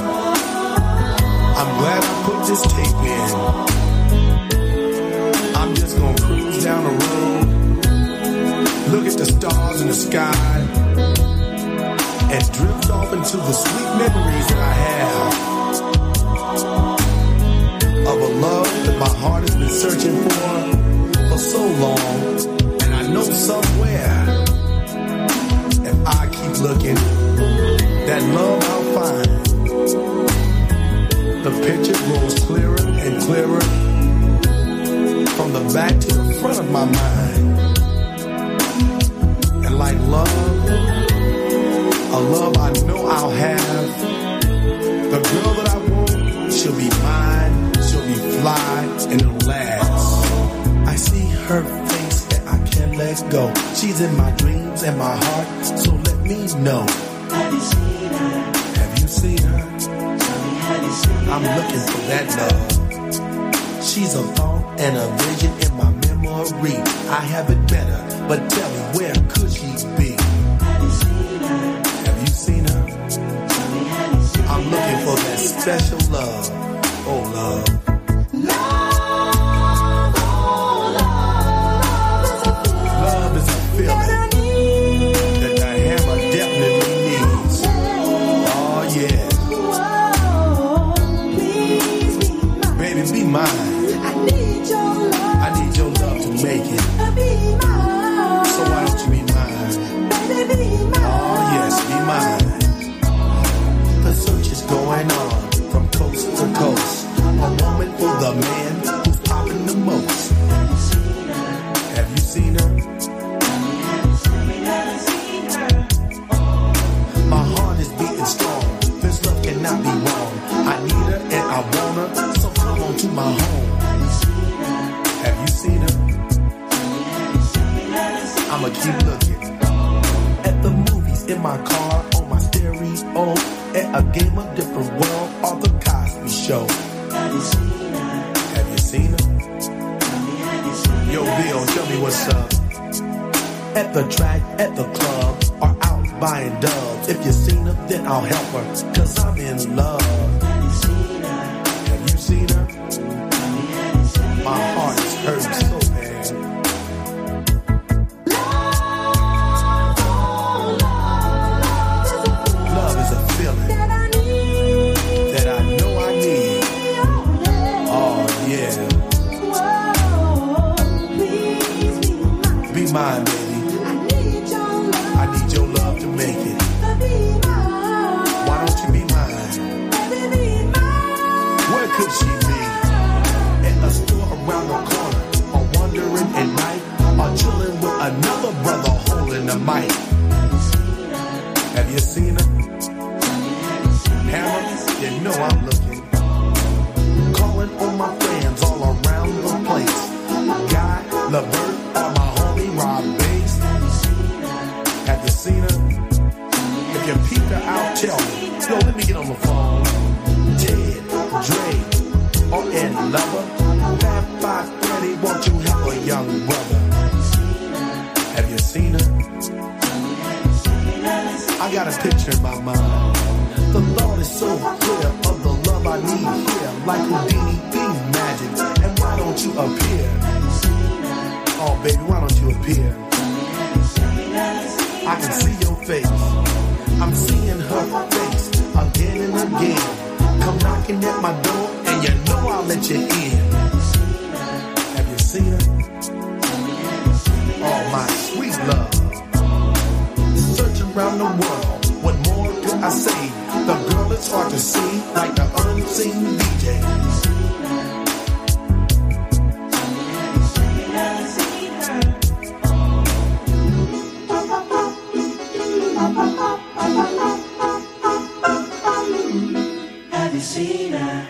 I'm glad I put this tape in. I'm just gonna cruise down the road, look at the stars in the sky, and drift off into the sweet memories that I have. Of a love that my heart has been searching for for so long, and I know somewhere if I keep looking. That love picture grows clearer and clearer from the back to the front of my mind. And like love, a love I know I'll have. The girl that I want, she'll be mine, she'll be fly, and it'll last. I see her face and I can't let go. She's in my dreams and my heart, so let me know. Have you seen her? Have you seen her? I'm looking for that love. She's a thought and a vision in my memory. I have it better, but tell me where could she be? Have you seen her? I'm looking for that special Have you seen her? I'ma keep looking. At the movies, in my car, on my stereo, at a game of different world, or the Cosby Show. Have you seen her? Yo, Bill, tell me what's up. At the track, at the club, or out buying dubs. If you seen her, then I'll help her, cause I'm in love. Brother holding the mic. Have you seen her? Hammer, you know I'm looking. Calling on my friends all around the place. Guy, Levert, or my homie Rob Base. Have you seen her? If you peek her out, tell me. Yo, let me get on the phone. Ted, Dre, or Ed Lover. I got a picture in my mind. The Lord is so clear of the love I need here, like Houdini be magic. And why don't you appear? Oh, baby, why don't you appear? I can see your face. I'm seeing her face again and again. Come knocking at my door, and you know I'll let you in. around the world. What more could I say? The girl is hard to see, like the unseen DJ. Have you seen her?